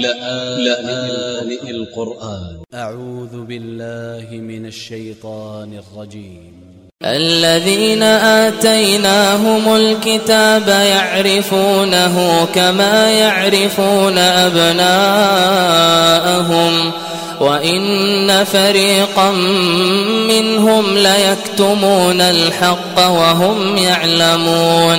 لآن القرآن. أ ع و ذ ب ا ل ل ه من ا ل ش ي ط ا ن ا ل ج ي م الذين آتيناهم الكتاب يعرفونه كما يعرفون أبناءهم وإن فريقا منهم ليكتمون الحق وهم يعلمون.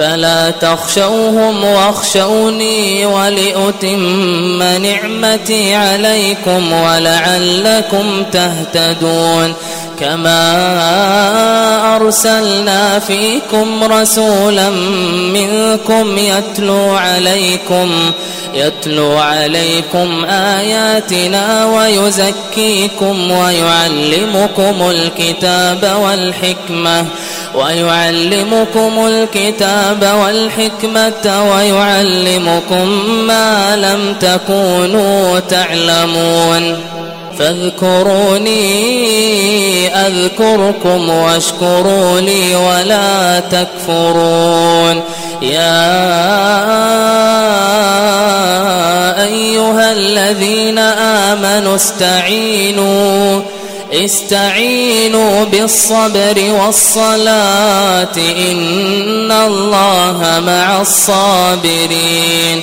فلا تخشوهم واخشوني ولأتم نعمتي عليكم ولعلكم تهتدون كما أرسلنا فيكم رسولا منكم يتلو عليكم يتلو عليكم آياتنا ويزكيكم ويعلمكم الكتاب والحكمة ويعلمكم الكتاب والحكمة ويعلمكم ما لم تكونوا تعلمون. فاذكروني أذكركم واشكروا لي ولا تكفرون. يا أيها الذين آمنوا استعينوا استعينوا بالصبر والصلاة إن الله مع الصابرين.